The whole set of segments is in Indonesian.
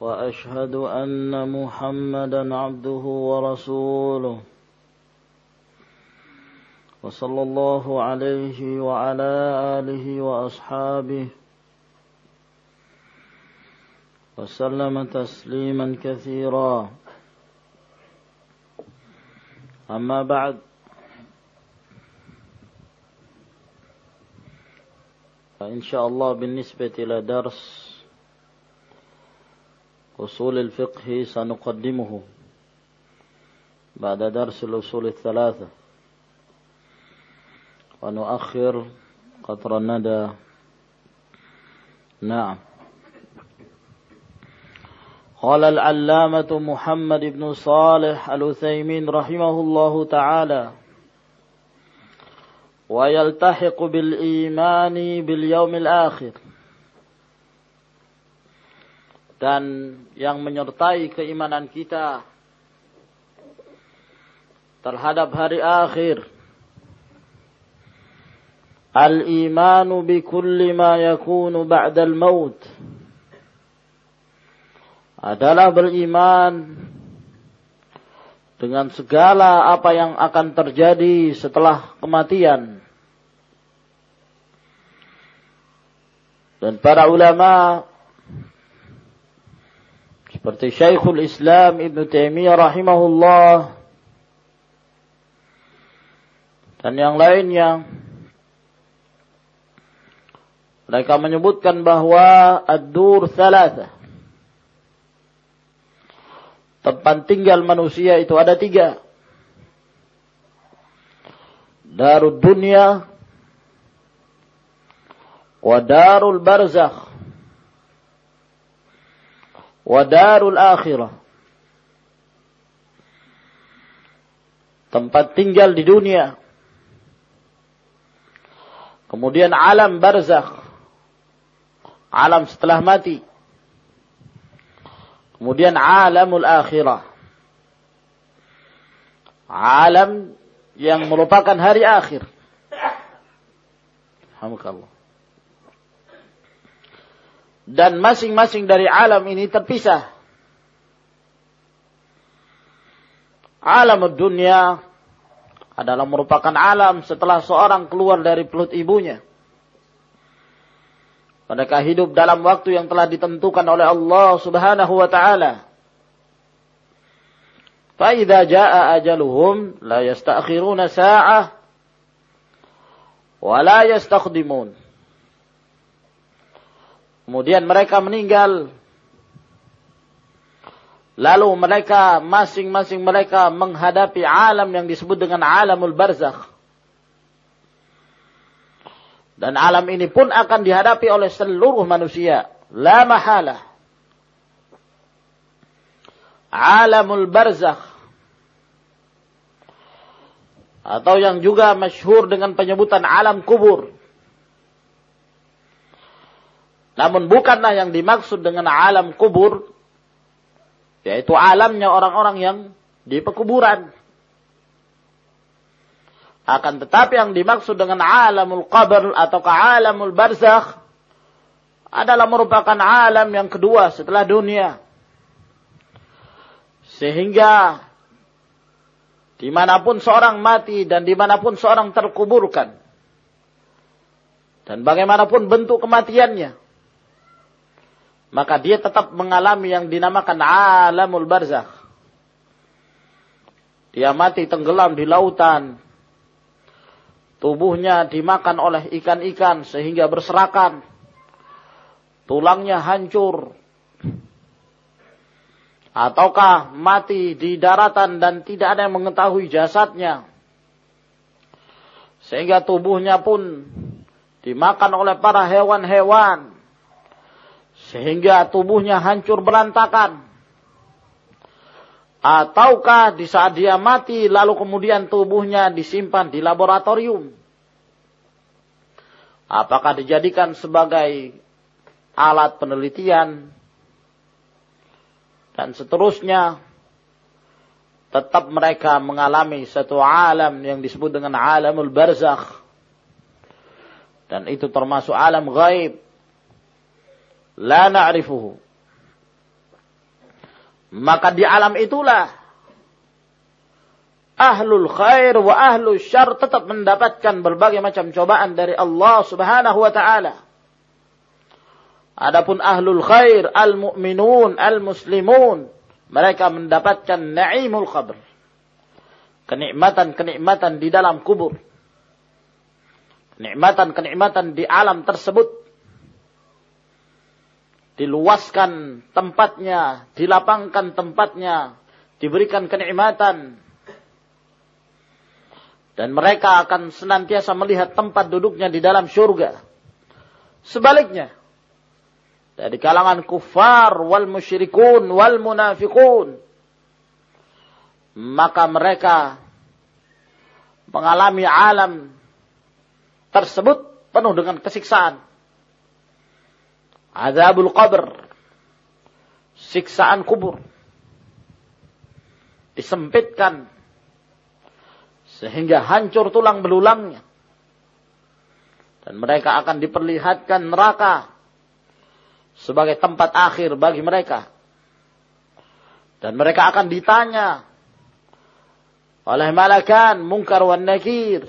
وأشهد أن محمدا عبده ورسوله. وصلى الله عليه وعلى آله وأصحابه وسلم تسليما كثيرا. أما بعد فإن شاء الله بالنسبة إلى درس أصول الفقه سنقدمه بعد درس الأصول الثلاثة. ونؤخر قطر الندى. نعم. قال العلامة محمد بن صالح الأثيمين رحمه الله تعالى ويلتحق بالإيمان باليوم الآخر. Dan yang menyertai keimanan kita terhadap hari akhir al-imanu bi kulli ma yakunu ba'da al-maut adalah beriman dengan segala apa yang akan terjadi setelah kematian. Dan para ulama seperti Syekhul Islam Ibn Taimiyah rahimahullah. Dan yang lainnya. Mereka menyebutkan bahwa ad-dur thalatha. Tempat tinggal manusia itu ada tiga. Darul dunia wa darul barzakh wadarul akhirah. Tempat tinggal di dunia. Kemudian alam barzakh. Alam setelah mati. Kemudian alamul akhirah. Alam yang merupakan hari akhir. Alhamdulillah dan masing-masing dari alam ini terpisah. Alam dunia adalah merupakan alam setelah seorang keluar dari perut ibunya. Mereka hidup dalam waktu yang telah ditentukan oleh Allah Subhanahu wa taala. فَإِذَا جَاءَ أَجَلُهُمْ لَا يَسْتَأْخِرُونَ سَاعَةً وَلَا يَسْتَقْدِمُونَ Kemudian mereka meninggal. Lalu mereka masing-masing mereka menghadapi alam yang disebut dengan alamul barzakh. Dan alam ini pun akan dihadapi oleh seluruh manusia. La mahala. Alamul barzakh. Atau yang juga masyhur dengan penyebutan alam kubur. Namun bukanlah yang dimaksud dengan alam kubur, yaitu alamnya orang-orang yang di pekuburan. Akan tetapi yang dimaksud dengan alamul qabr atau alamul barzakh adalah merupakan alam yang kedua setelah dunia. Sehingga di mana pun seorang mati dan di mana pun seorang terkuburkan. Dan bagaimanapun bentuk kematiannya maka dia tetap mengalami yang dinamakan alamul barzakh. Dia mati tenggelam di lautan. Tubuhnya dimakan oleh ikan-ikan sehingga berserakan. Tulangnya hancur. Ataukah mati di daratan dan tidak ada yang mengetahui jasadnya. Sehingga tubuhnya pun dimakan oleh para hewan-hewan sehingga tubuhnya hancur berantakan. Ataukah di saat dia mati lalu kemudian tubuhnya disimpan di laboratorium? Apakah dijadikan sebagai alat penelitian dan seterusnya? Tetap mereka mengalami satu alam yang disebut dengan alamul barzakh. Dan itu termasuk alam gaib. La na'rifuhu maka di alam itulah ahlul khair wa ahlul syar tetap mendapatkan berbagai macam cobaan dari Allah Subhanahu wa taala. Adapun ahlul khair, al-mu'minun, al-muslimun, mereka mendapatkan na'imul qabr. Kenikmatan-kenikmatan di dalam kubur. Kenikmatan-kenikmatan di alam tersebut diluaskan tempatnya, dilapangkan tempatnya, diberikan kenikmatan. Dan mereka akan senantiasa melihat tempat duduknya di dalam surga. Sebaliknya, dari kalangan kufar wal musyrikun wal munafikun, maka mereka mengalami alam tersebut penuh dengan kesiksaan azabul qabr, siksaan kubur, disempitkan sehingga hancur tulang belulangnya. Dan mereka akan diperlihatkan neraka sebagai tempat akhir bagi mereka. Dan mereka akan ditanya oleh malakan mungkar wan nakir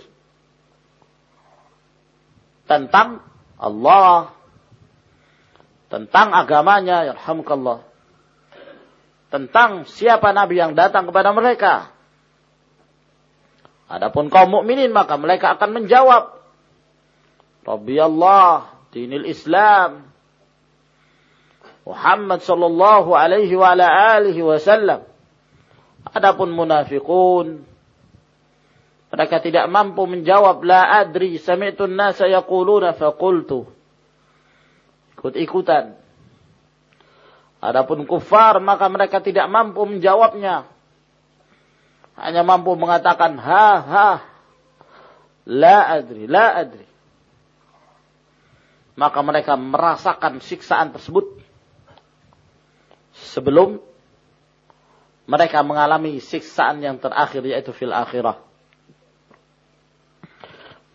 tentang Allah tentang agamanya, yarhamukallah. Tentang siapa nabi yang datang kepada mereka. Adapun kaum mukminin maka mereka akan menjawab, Rabbi Allah, dinil Islam, Muhammad sallallahu alaihi wa ala alihi wasallam. Adapun munafikun mereka tidak mampu menjawab la adri sami'tu an-nasa yaquluna faqultu ikut-ikutan. Adapun kufar maka mereka tidak mampu menjawabnya. Hanya mampu mengatakan ha ha. La adri, la adri. Maka mereka merasakan siksaan tersebut sebelum mereka mengalami siksaan yang terakhir yaitu fil akhirah.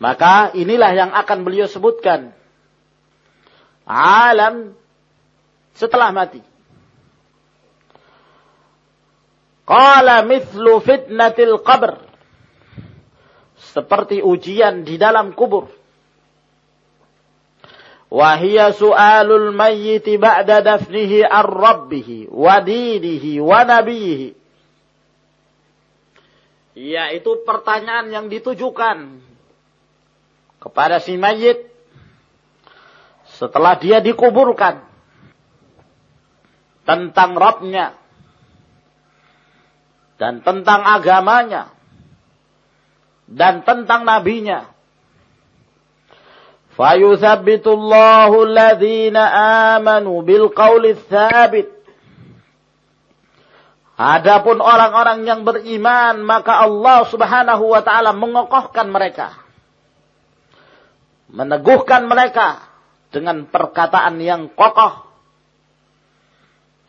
Maka inilah yang akan beliau sebutkan alam setelah mati. Qala mithlu fitnatil qabr. Seperti ujian di dalam kubur. Wahia su'alul mayyiti ba'da dafnihi ar rabbihi wa dinihi wa nabihi. Yaitu pertanyaan yang ditujukan kepada si mayit setelah dia dikuburkan tentang Rabbnya dan tentang agamanya dan tentang nabinya. فَيُثَبِّتُ اللَّهُ الَّذِينَ آمَنُوا بِالْقَوْلِ الثَّابِتِ Adapun orang-orang yang beriman, maka Allah subhanahu wa ta'ala mengokohkan mereka. Meneguhkan mereka dengan perkataan yang kokoh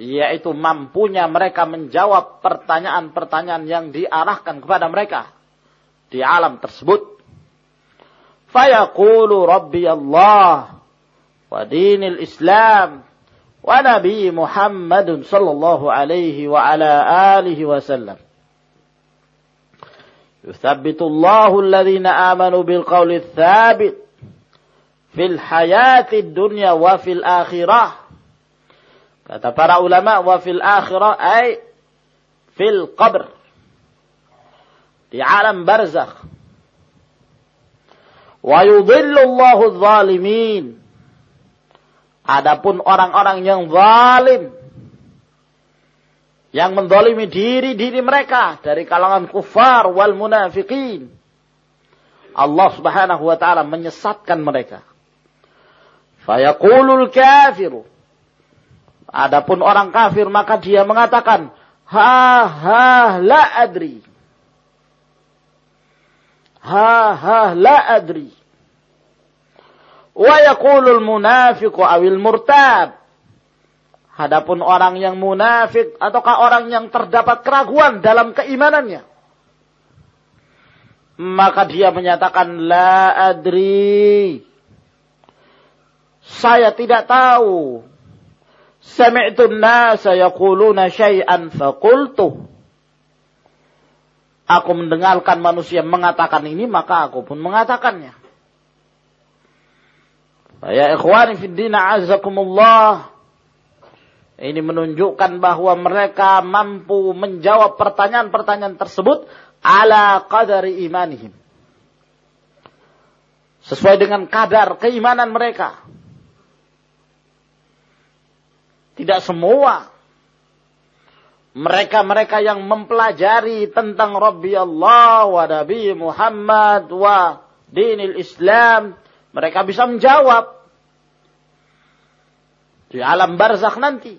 yaitu mampunya mereka menjawab pertanyaan-pertanyaan yang diarahkan kepada mereka di alam tersebut. Fayaqulu Rabbi Allah wa dinil Islam wa Nabi Muhammad sallallahu alaihi wa ala alihi wasallam. يثبت الله الذين آمنوا بالقول الثابت fil hayati dunya wa fil akhirah. Kata para ulama wa fil akhirah ay fil qabr. Di alam barzakh. Wa yudhillu Allahu zalimin. Adapun orang-orang yang zalim yang mendolimi diri-diri mereka dari kalangan kufar wal munafiqin. Allah subhanahu wa ta'ala menyesatkan mereka. Fayaqulul kafiru. Adapun orang kafir maka dia mengatakan, Ha ha la adri. Ha ha la adri. Wa yaqulul munafiqu awil murtab. Hadapun orang yang munafik ataukah orang yang terdapat keraguan dalam keimanannya. Maka dia menyatakan la adri. Saya tidak tahu. Sami'tu an-nasa yaquluna syai'an faqultu. Aku mendengarkan manusia mengatakan ini maka aku pun mengatakannya. Ya ikhwani fid din azakumullah. Ini menunjukkan bahwa mereka mampu menjawab pertanyaan-pertanyaan tersebut ala qadari imanihim. Sesuai dengan kadar keimanan mereka. Tidak semua. Mereka-mereka yang mempelajari tentang Rabbi Allah wa Nabi Muhammad wa dinil Islam mereka bisa menjawab. Di alam barzakh nanti.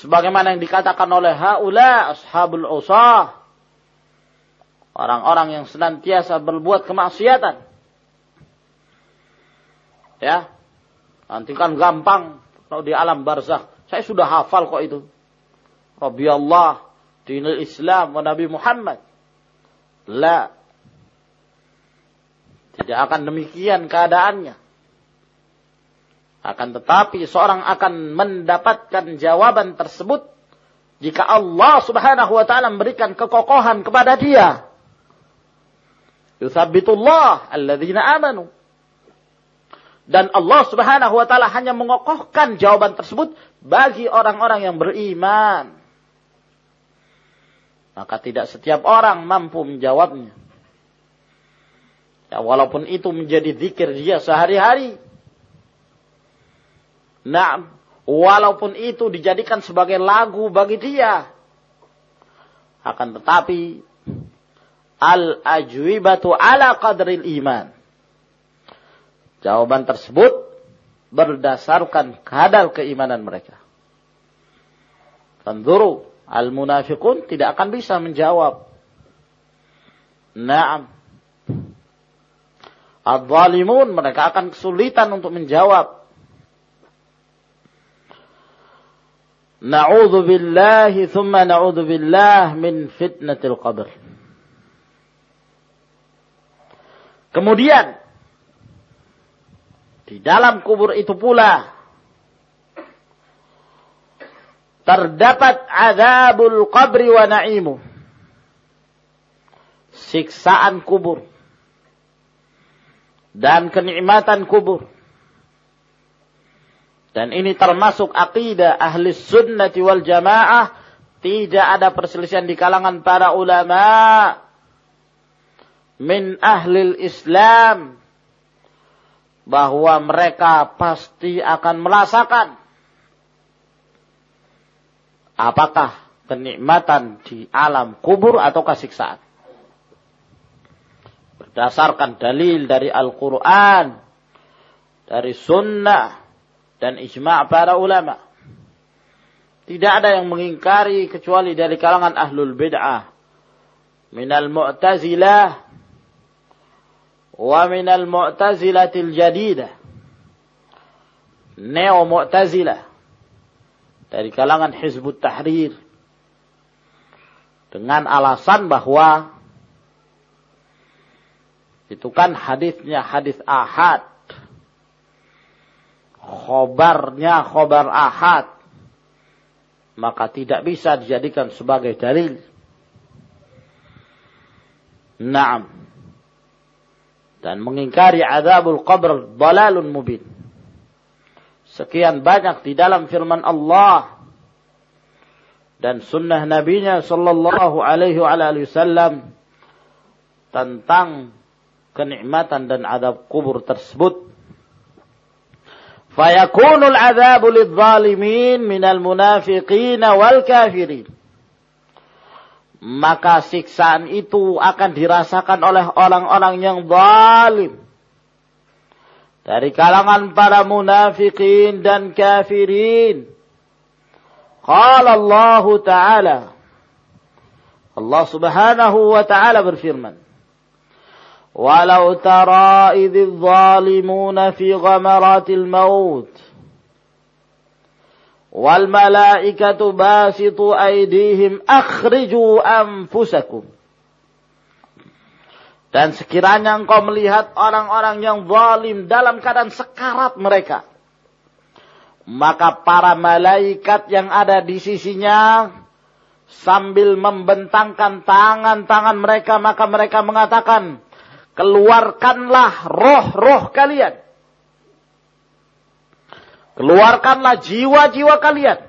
Sebagaimana yang dikatakan oleh haula ashabul usah orang-orang yang senantiasa berbuat kemaksiatan. Ya nanti kan gampang kalau di alam barzakh saya sudah hafal kok itu Rabbi Allah dinul Islam wa Nabi Muhammad la tidak akan demikian keadaannya akan tetapi seorang akan mendapatkan jawaban tersebut jika Allah Subhanahu wa taala memberikan kekokohan kepada dia. Yuthabbitullah alladzina amanu. Dan Allah Subhanahu wa taala hanya mengokohkan jawaban tersebut bagi orang-orang yang beriman. Maka tidak setiap orang mampu menjawabnya. Ya, walaupun itu menjadi zikir dia sehari-hari Nah, walaupun itu dijadikan sebagai lagu bagi dia. Akan tetapi, al-ajwibatu ala qadril iman. Jawaban tersebut berdasarkan kadar keimanan mereka. Tanduru, al-munafiqun tidak akan bisa menjawab. Naam. Al-zalimun mereka akan kesulitan untuk menjawab. Na'udzu billahi thumma na'udzu billah min fitnatil qabr. Kemudian di dalam kubur itu pula terdapat azabul qabri wa na'imu. Siksaan kubur dan kenikmatan kubur. Dan ini termasuk akidah ahli sunnati wal jamaah. Tidak ada perselisihan di kalangan para ulama. Min ahli Islam. Bahwa mereka pasti akan merasakan. Apakah kenikmatan di alam kubur atau siksaan. Berdasarkan dalil dari Al-Quran. Dari sunnah dan ijma' para ulama. Tidak ada yang mengingkari kecuali dari kalangan ahlul bid'ah. Minal mu'tazilah wa minal mu'tazilatil jadidah. Neo mu'tazilah dari kalangan Hizbut Tahrir dengan alasan bahwa itu kan hadisnya hadis ahad khobarnya khobar ahad maka tidak bisa dijadikan sebagai dalil. Naam. Dan mengingkari azabul qabr dalalun mubin. Sekian banyak di dalam firman Allah dan sunnah nabinya sallallahu alaihi wasallam tentang kenikmatan dan adab kubur tersebut Fayakunul adzabu lidh-dhalimin minal munafiqin wal kafirin. Maka siksaan itu akan dirasakan oleh orang-orang yang zalim. Dari kalangan para munafikin dan kafirin. Qala Allah Ta'ala. Allah Subhanahu wa taala berfirman, "Walau tara idh zalimuna fi ghamaratil maut wal malaikatu basitu aydihim akhriju anfusakum." Dan sekiranya engkau melihat orang-orang yang zalim dalam keadaan sekarat mereka, maka para malaikat yang ada di sisinya sambil membentangkan tangan-tangan mereka maka mereka mengatakan keluarkanlah roh-roh kalian keluarkanlah jiwa-jiwa kalian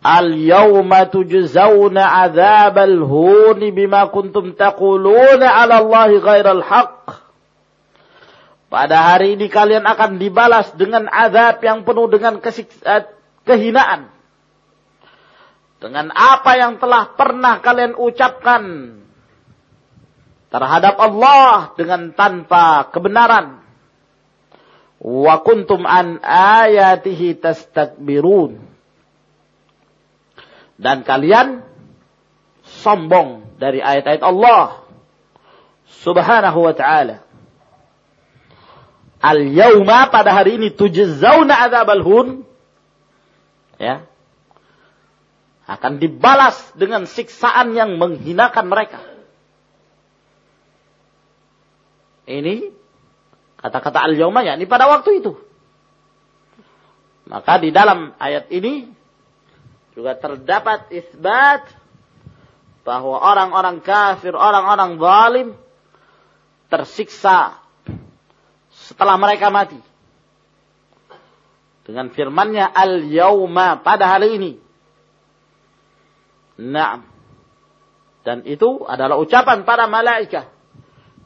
al yawma tujzauna adzabal huni bima kuntum taquluna 'ala Allahi ghairal haqq pada hari ini kalian akan dibalas dengan azab yang penuh dengan kesiksa, kehinaan. Dengan apa yang telah pernah kalian ucapkan terhadap Allah dengan tanpa kebenaran. Wa kuntum an ayatihi tastakbirun. Dan kalian sombong dari ayat-ayat Allah subhanahu wa ta'ala. Al yauma pada hari ini tujzauna adzabal hun ya akan dibalas dengan siksaan yang menghinakan mereka. Ini kata-kata al yauma ya ini pada waktu itu. Maka di dalam ayat ini juga terdapat isbat bahwa orang-orang kafir, orang-orang zalim tersiksa setelah mereka mati. Dengan firmannya al-yauma pada hari ini. Nah. Dan itu adalah ucapan para malaikat.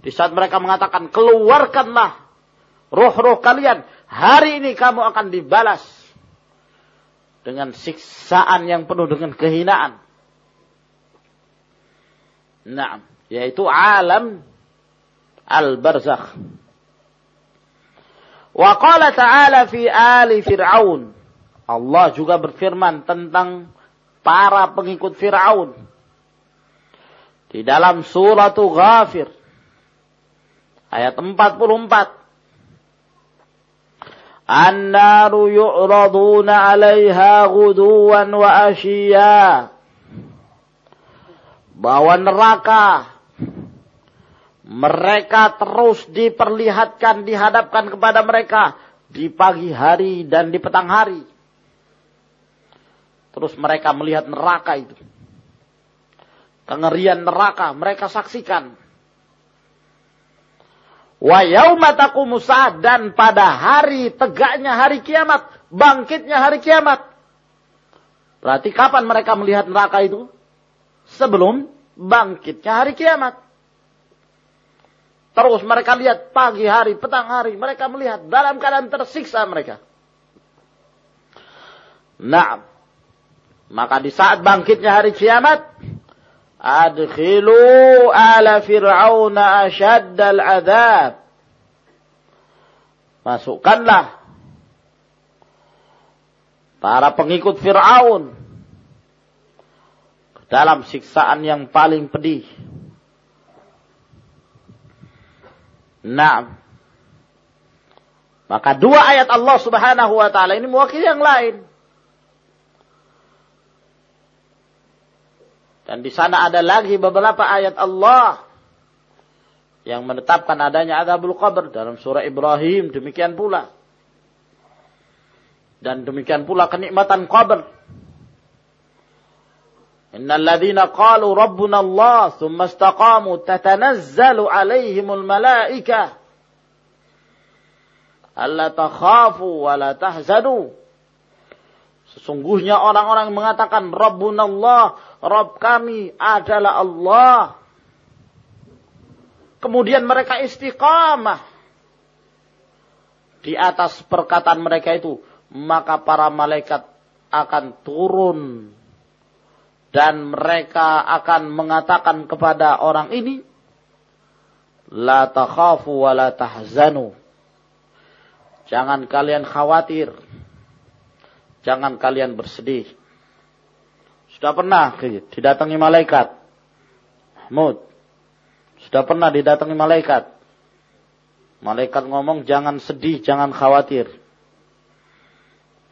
Di saat mereka mengatakan keluarkanlah roh-roh kalian. Hari ini kamu akan dibalas. Dengan siksaan yang penuh dengan kehinaan. Nah. Yaitu alam al-barzakh. Wa qala ta'ala fi ali Fir'aun. Allah juga berfirman tentang para pengikut Fir'aun. Di dalam surat Ghafir. Ayat 44. Yu'raduna 'alaiha ghuduwan wa ashiya. Bahwa neraka mereka terus diperlihatkan, dihadapkan kepada mereka di pagi hari dan di petang hari. Terus mereka melihat neraka itu. Kengerian neraka mereka saksikan. Wa yauma dan pada hari tegaknya hari kiamat, bangkitnya hari kiamat. Berarti kapan mereka melihat neraka itu? Sebelum bangkitnya hari kiamat. Terus mereka lihat pagi hari, petang hari. Mereka melihat dalam keadaan tersiksa mereka. Nah, maka di saat bangkitnya hari kiamat, adkhilu ala fir'auna ashaddal adab. Masukkanlah para pengikut Fir'aun dalam siksaan yang paling pedih. Nah. Maka dua ayat Allah subhanahu wa ta'ala ini mewakili yang lain. Dan di sana ada lagi beberapa ayat Allah yang menetapkan adanya azabul qabr dalam surah Ibrahim. Demikian pula. Dan demikian pula kenikmatan qabr. Innal ladzina qalu rabbuna Allah thumma istaqamu tatanazzalu alaihimul malaikah alla takhafu wa la tahzanu. Sesungguhnya orang-orang mengatakan Rabbuna Rabb kami adalah Allah. Kemudian mereka istiqamah di atas perkataan mereka itu, maka para malaikat akan turun dan mereka akan mengatakan kepada orang ini la takhafu wa la tahzanu jangan kalian khawatir jangan kalian bersedih. Sudah pernah didatangi malaikat. Mahmud. Sudah pernah didatangi malaikat. Malaikat ngomong jangan sedih, jangan khawatir.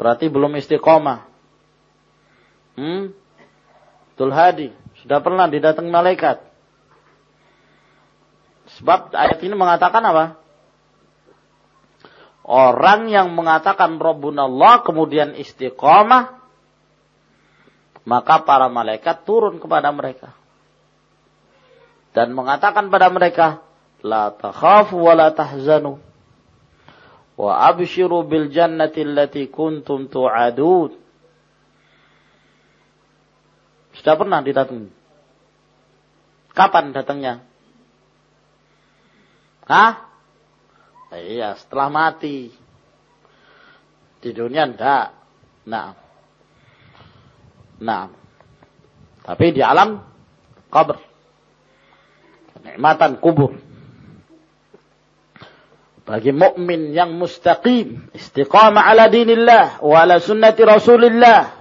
Berarti belum istiqomah. Hmm? Tul Hadi. Sudah pernah didatangi malaikat. Sebab ayat ini mengatakan apa? Orang yang mengatakan Rabbuna Allah kemudian istiqomah. Maka para malaikat turun kepada mereka. Dan mengatakan pada mereka. La takhafu wa la tahzanu. Wa abshiru bil jannati allati kuntum tu'adun. Sudah pernah didatangi? Kapan datangnya? Hah? Iya, setelah mati. Di dunia enggak. Nah. Nah. Tapi di alam kubur. Kenikmatan kubur. Bagi mukmin yang mustaqim, istiqamah ala dinillah wa ala sunnati Rasulillah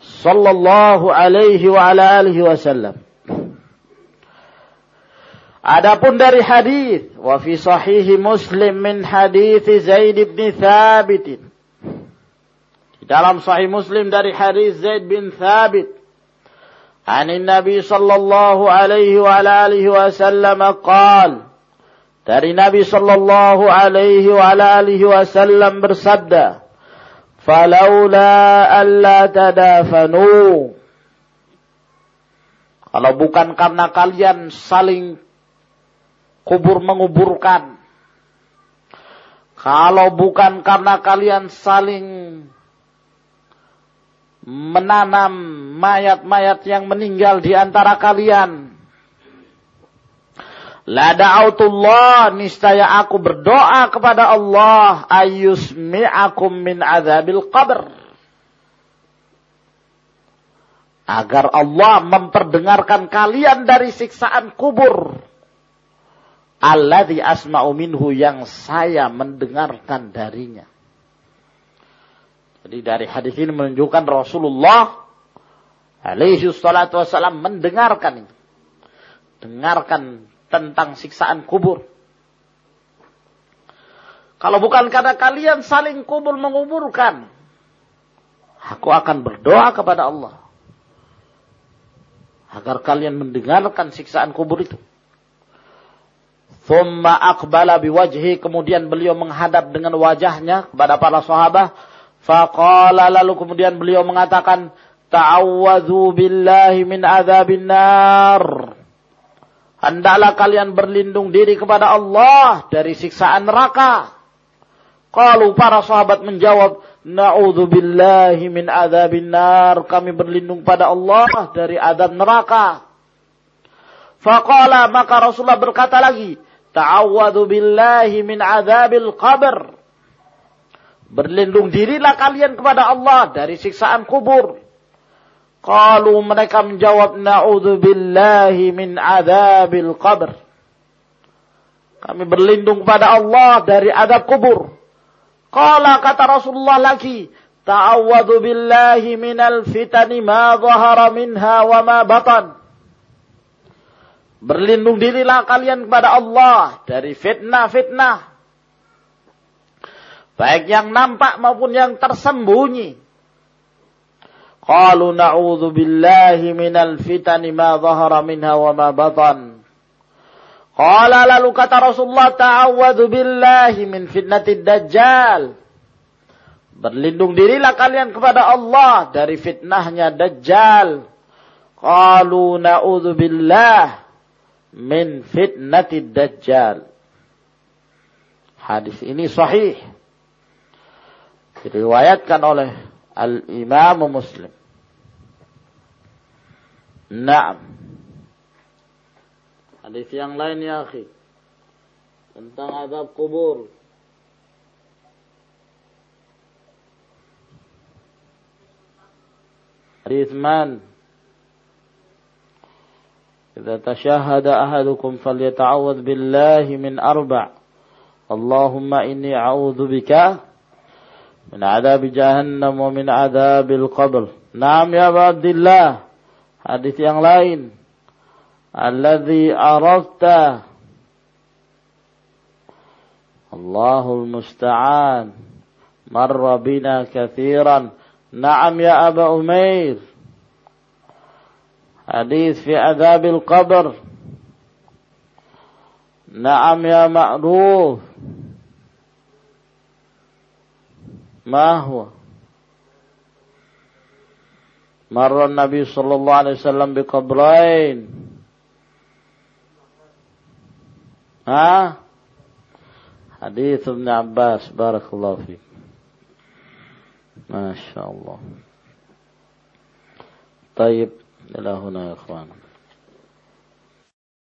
sallallahu alaihi wa ala alihi wasallam. Adapun dari hadis wa fi sahih Muslim min hadis Zaid bin Thabit. Di dalam sahih Muslim dari hadis Zaid bin Thabit عن النبي صلى الله عليه وعلى آله وسلم قال dari Nabi sallallahu alaihi wa alihi wasallam bersabda falaula alla tadafanu kalau bukan karena kalian saling kubur menguburkan. Kalau bukan karena kalian saling menanam mayat-mayat yang meninggal di antara kalian. La da'autullah niscaya aku berdoa kepada Allah ayusmi'akum min azabil qabr. Agar Allah memperdengarkan kalian dari siksaan kubur. Alladhi asma'u minhu yang saya mendengarkan darinya. Jadi dari hadis ini menunjukkan Rasulullah alaihi salatu wasallam mendengarkan ini. Dengarkan tentang siksaan kubur. Kalau bukan karena kalian saling kubur menguburkan, aku akan berdoa kepada Allah agar kalian mendengarkan siksaan kubur itu. Thumma aqbala biwajhi. Kemudian beliau menghadap dengan wajahnya kepada para sahabat. Faqala lalu kemudian beliau mengatakan. Ta'awadhu billahi min azabin nar. Hendaklah kalian berlindung diri kepada Allah dari siksaan neraka. Kalau para sahabat menjawab, Na'udhu billahi min azabin nar. Kami berlindung pada Allah dari adab neraka. Faqala maka Rasulullah berkata lagi, Ta'awwadhu billahi min azabil qabr. Berlindung dirilah kalian kepada Allah dari siksaan kubur. Kalau mereka menjawab na'udhu billahi min azabil qabr. Kami berlindung kepada Allah dari adab kubur. Kala kata Rasulullah lagi, Ta'awwadhu billahi minal fitani ma zahara minha wa ma batan. Berlindung dirilah kalian kepada Allah dari fitnah-fitnah. Baik yang nampak maupun yang tersembunyi. Qalu na'udzu billahi minal fitani ma zahara minha wa ma batan. Qala lalu kata Rasulullah ta'awwadzu billahi min fitnatid dajjal. Berlindung dirilah kalian kepada Allah dari fitnahnya dajjal. Qalu na'udzu billahi min fitnatid dajjal. Hadis ini sahih Diriwayatkan oleh Al-Imam Muslim. Naam. Hadis yang lain ya akhi. Tentang azab kubur. Hadis man? إذا تشهد أحدكم فليتعوذ بالله من أربع اللهم إني أعوذ بك من عذاب جهنم ومن عذاب القبر. نعم يا عبد الله. حديث yang lain. الذي أردت الله المستعان. مر بنا كثيرا. نعم يا أبا أمير. حديث في عذاب القبر. نعم يا معروف ما هو؟ مر النبي صلى الله عليه وسلم بقبرين. ها؟ حديث ابن عباس بارك الله فيك. ما شاء الله. طيب إلى هنا يا إخوان.